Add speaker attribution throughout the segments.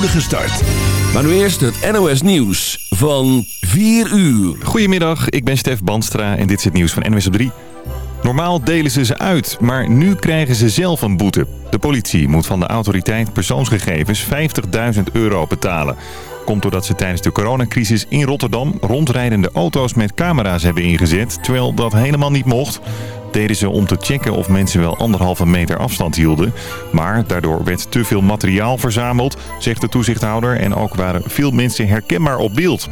Speaker 1: start. Maar nu eerst het NOS Nieuws van 4 uur.
Speaker 2: Goedemiddag, ik ben Stef Banstra en dit is het nieuws van NOS op 3. Normaal delen ze ze uit, maar nu krijgen ze zelf een boete. De politie moet van de autoriteit persoonsgegevens 50.000 euro betalen. Komt doordat ze tijdens de coronacrisis in Rotterdam rondrijdende auto's met camera's hebben ingezet, terwijl dat helemaal niet mocht deden ze om te checken of mensen wel anderhalve meter afstand hielden. Maar daardoor werd te veel materiaal verzameld, zegt de toezichthouder. En ook waren veel mensen herkenbaar op beeld.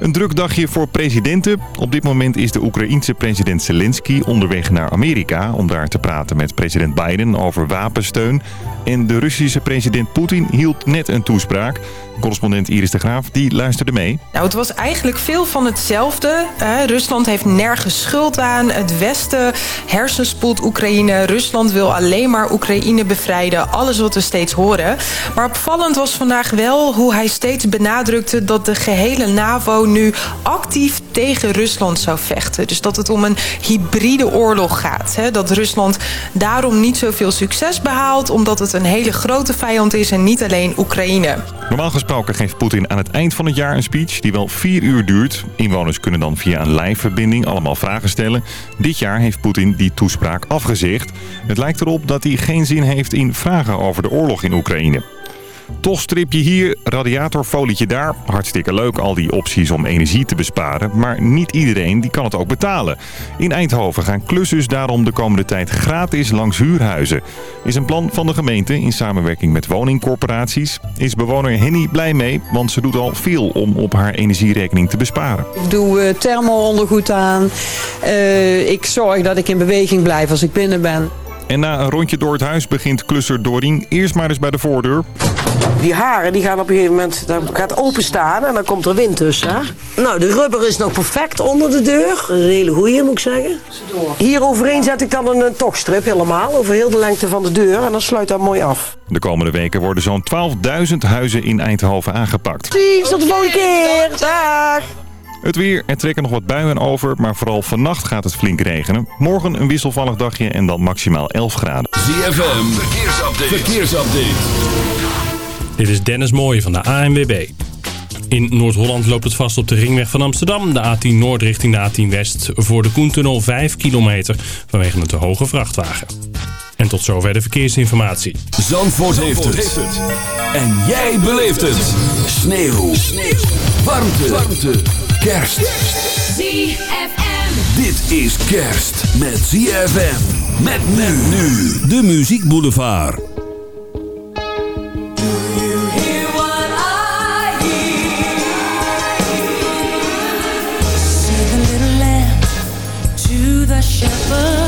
Speaker 2: Een druk dagje voor presidenten. Op dit moment is de Oekraïense president Zelensky onderweg naar Amerika... om daar te praten met president Biden over wapensteun. En de Russische president Poetin hield net een toespraak. Correspondent Iris de Graaf, die luisterde mee.
Speaker 3: Nou, het was eigenlijk veel van hetzelfde. Rusland heeft nergens schuld aan. Het Westen hersenspoelt Oekraïne. Rusland wil alleen maar Oekraïne bevrijden. Alles wat we steeds horen. Maar opvallend was vandaag wel hoe hij steeds benadrukte... dat de gehele NAVO nu actief tegen Rusland zou vechten. Dus dat het om een hybride oorlog gaat. Hè? Dat Rusland daarom niet zoveel succes behaalt... omdat het een hele grote vijand is en niet alleen Oekraïne.
Speaker 2: Normaal gesproken geeft Poetin aan het eind van het jaar een speech die wel vier uur duurt. Inwoners kunnen dan via een live-verbinding allemaal vragen stellen. Dit jaar heeft Poetin die toespraak afgezegd. Het lijkt erop dat hij geen zin heeft in vragen over de oorlog in Oekraïne. Toch strip je hier, radiatorfolietje daar. Hartstikke leuk al die opties om energie te besparen. Maar niet iedereen die kan het ook betalen. In Eindhoven gaan klussers daarom de komende tijd gratis langs huurhuizen. Is een plan van de gemeente in samenwerking met woningcorporaties. Is bewoner Henny blij mee, want ze doet al veel om op haar energierekening te besparen.
Speaker 4: Ik doe uh, thermo-ondergoed aan. Uh, ik zorg dat ik in beweging blijf als ik binnen ben.
Speaker 2: En na een rondje door het huis begint klusser Dorien eerst maar eens bij de voordeur.
Speaker 5: Die haren die gaan op een gegeven moment, dan gaat openstaan en dan komt er wind tussen. Nou, de rubber is nog perfect onder de deur. Dat is een hele goeie, moet ik zeggen. Hier overheen zet ik dan een tochtstrip helemaal, over heel de lengte van de deur. En dan sluit dat mooi af.
Speaker 2: De komende weken worden zo'n 12.000 huizen in Eindhoven aangepakt.
Speaker 5: Zie, tot de volgende keer. Dag.
Speaker 2: Het weer, er trekken nog wat buien over, maar vooral vannacht gaat het flink regenen. Morgen een wisselvallig dagje en dan maximaal 11 graden.
Speaker 1: ZFM, verkeersupdate. verkeersupdate.
Speaker 6: Dit is Dennis Mooij van de ANWB. In Noord-Holland loopt het vast op de ringweg van Amsterdam. De A10 Noord richting de A10 West. Voor de Koentunnel 5 kilometer vanwege een te hoge vrachtwagen. En tot zover de verkeersinformatie.
Speaker 1: Zandvoort, heeft, het. En jij beleeft het. Sneeuw. Sneeuw. Warmte. Warmte. Kerst.
Speaker 7: ZFM.
Speaker 1: Dit is kerst met ZFM. Met men nu. De Muziek Boulevard.
Speaker 8: Shepherd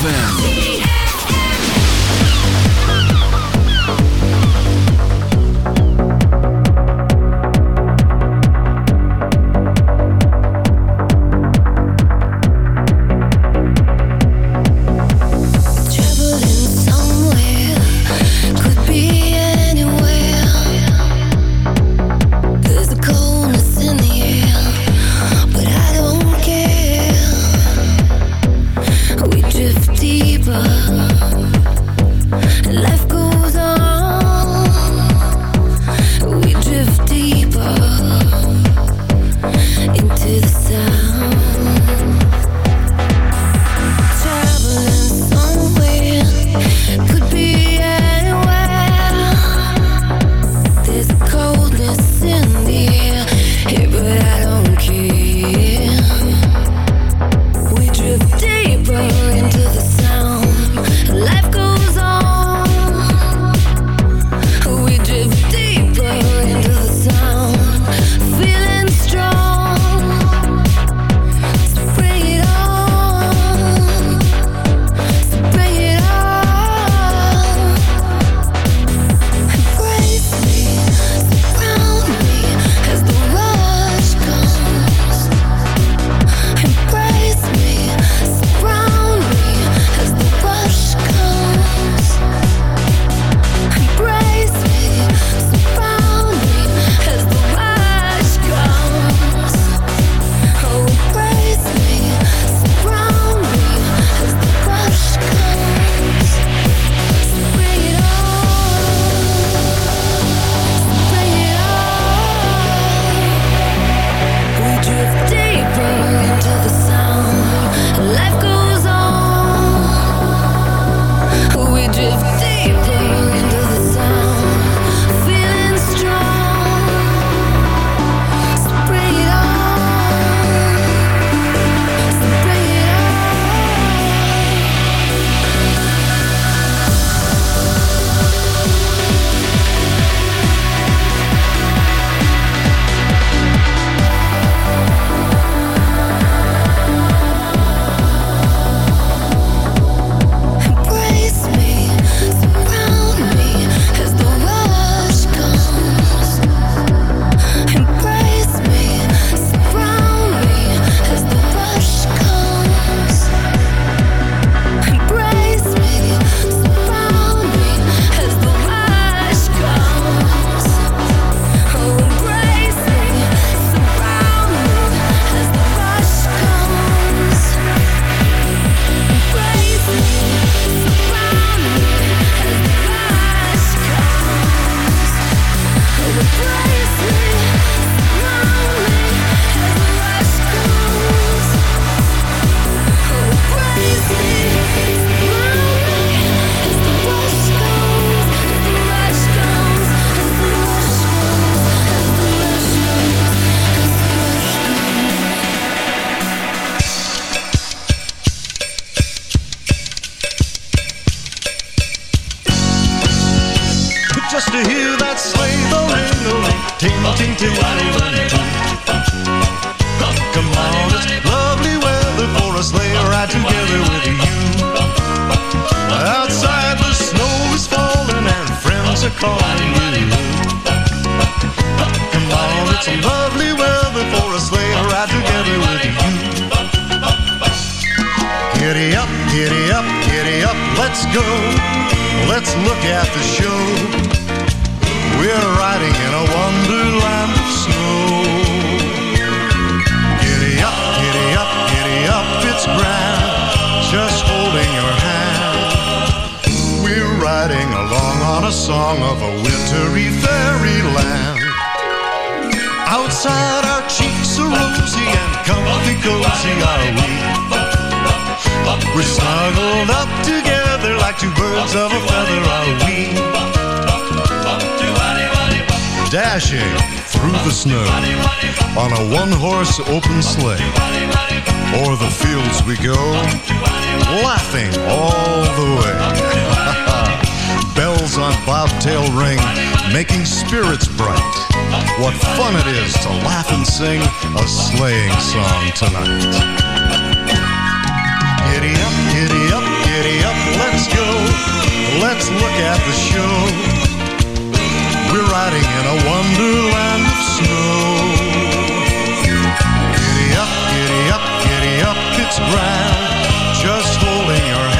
Speaker 9: ZFM. Calling you. Come on, it's a lovely weather for a sleigh ride together with you. Giddy up, giddy up, giddy up, let's go. Let's look at the show. We're riding in a wonderland on a song of a wintry fairyland. Outside our cheeks are rosy and comfy cozy are we. We're snuggled up together like two birds of a feather are we. Dashing through the snow on a one-horse open sleigh. O'er the fields we go, laughing all the way. Bells on bobtail ring, making spirits bright. What fun it is to laugh and sing a sleighing song tonight. Giddy up, giddy up, giddy up, let's go. Let's look at the show. We're riding in a wonderland of snow. Giddy up, giddy up, giddy up, it's grand. Just holding your hand.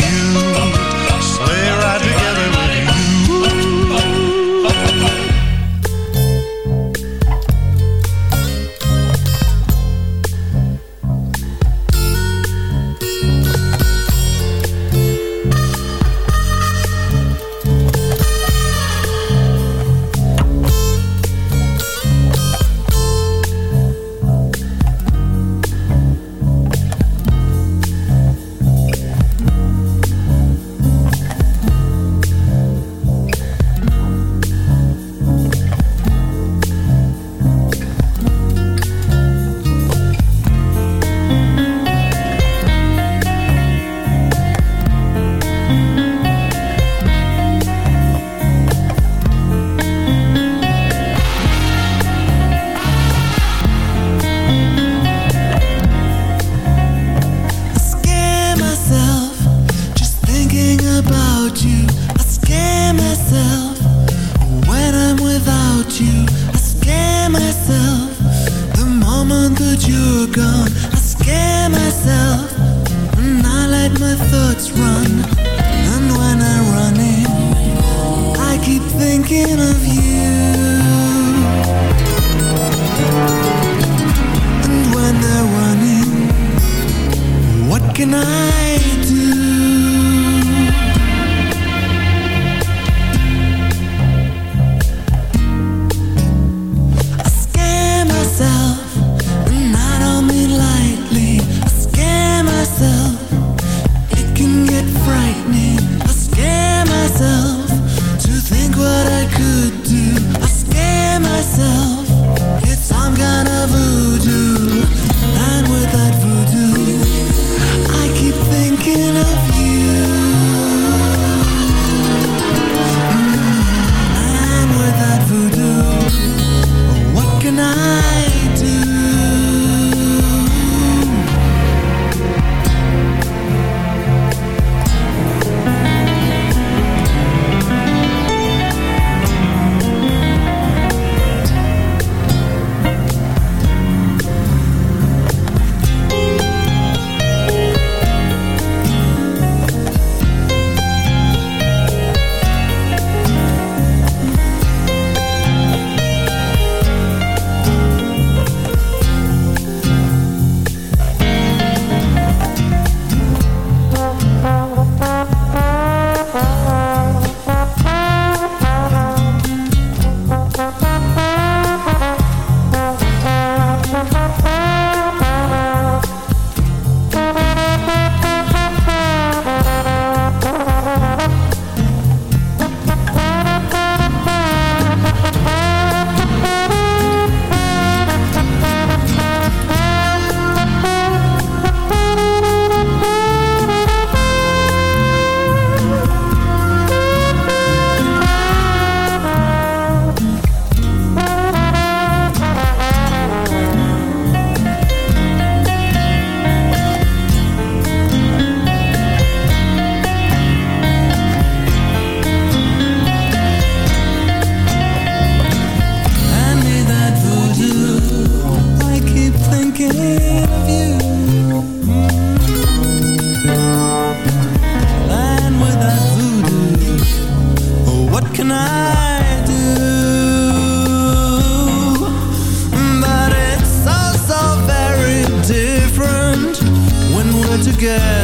Speaker 9: Together.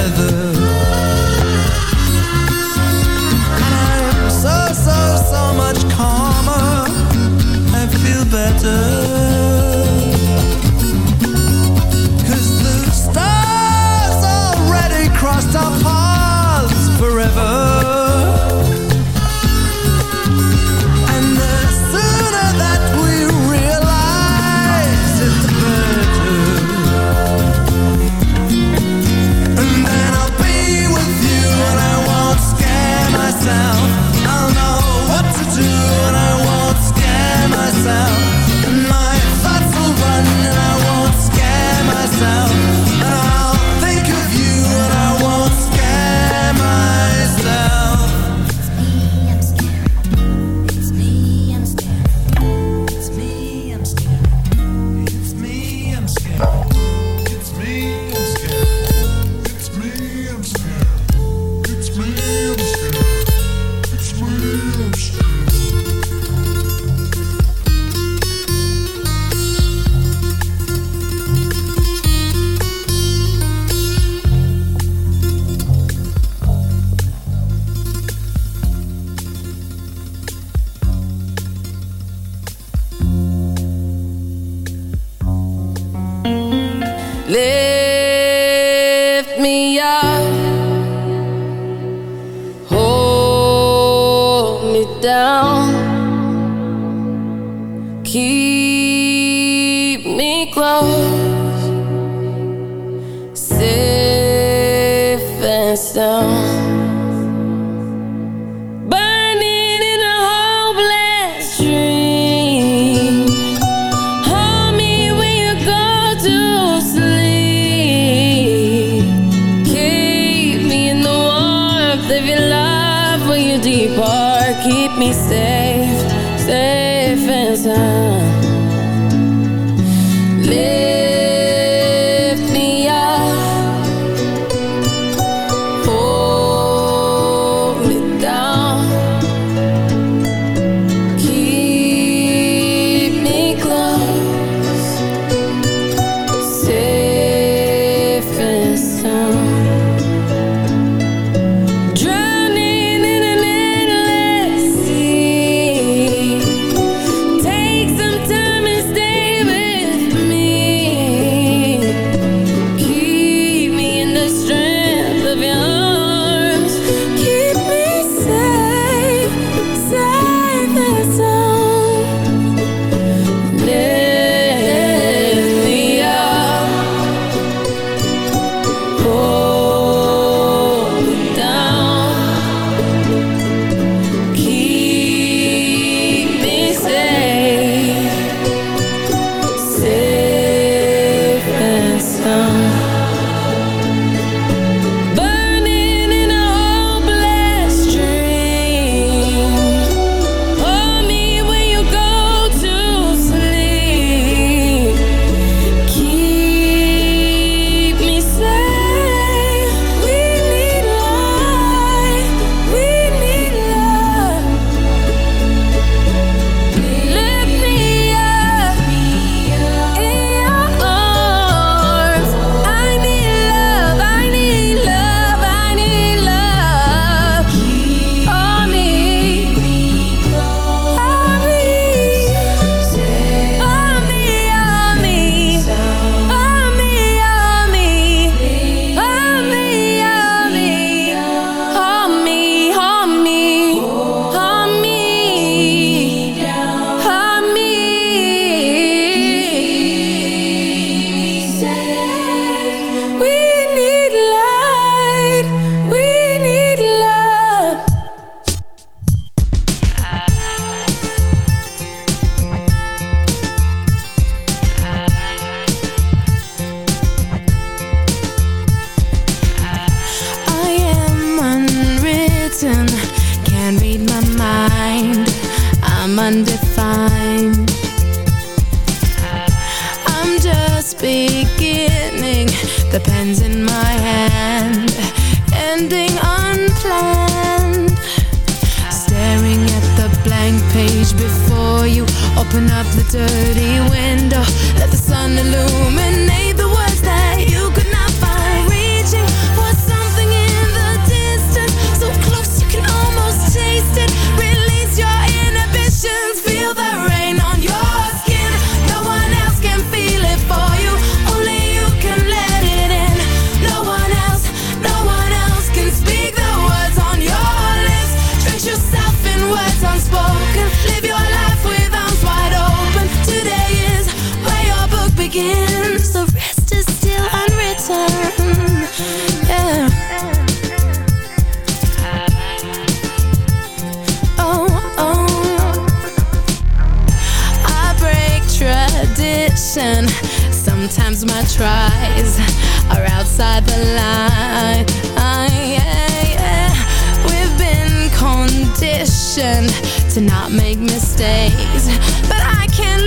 Speaker 8: out The
Speaker 10: rest is still unwritten. Yeah. Oh, oh. I break tradition. Sometimes my tries are outside the line. Ah, yeah. We've been conditioned to not make mistakes, but I can't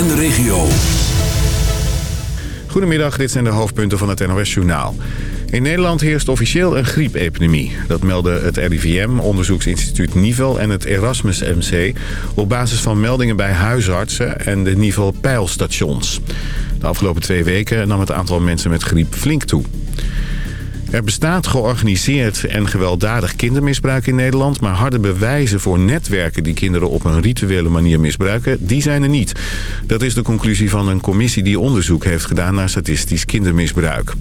Speaker 1: en de regio.
Speaker 11: Goedemiddag, dit zijn de hoofdpunten van het NOS-journaal. In Nederland heerst officieel een griepepidemie. Dat melden het RIVM, onderzoeksinstituut Nivel en het Erasmus MC... op basis van meldingen bij huisartsen en de Nivel peilstations. De afgelopen twee weken nam het aantal mensen met griep flink toe. Er bestaat georganiseerd en gewelddadig kindermisbruik in Nederland... maar harde bewijzen voor netwerken die kinderen op een rituele manier misbruiken... die zijn er niet. Dat is de conclusie van een commissie die onderzoek heeft gedaan naar statistisch kindermisbruik.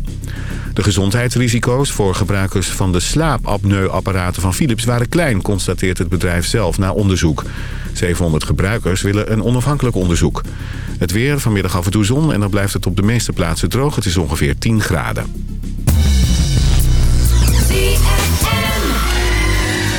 Speaker 11: De gezondheidsrisico's voor gebruikers van de slaapapneuapparaten van Philips waren klein... constateert het bedrijf zelf na onderzoek. 700 gebruikers willen een onafhankelijk onderzoek. Het weer, vanmiddag af en toe zon en dan blijft het op de meeste plaatsen droog. Het is ongeveer 10 graden.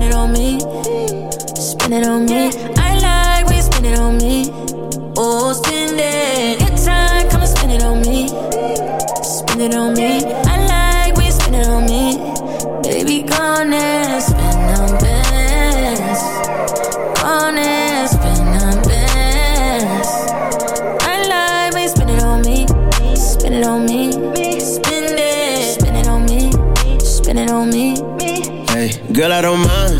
Speaker 10: Spend it on me. Spend it on me. I like when you spend it on me. Oh, spend it. Good time, come and spend it on me. Spend it on me. I like when you spend it on me. Baby, go and spend on bands. Go and spend on bands. I like when you spend it on me. Spend it on me. Spend it. Spend it on me. Spend it on me.
Speaker 12: Hey, girl, I don't mind.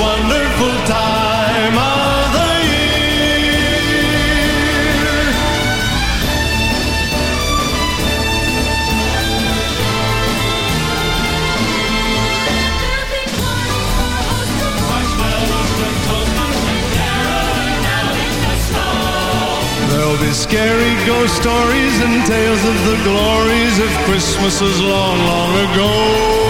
Speaker 13: wonderful time of the year. There'll be scary ghost stories and tales of the glories of Christmases long, long ago.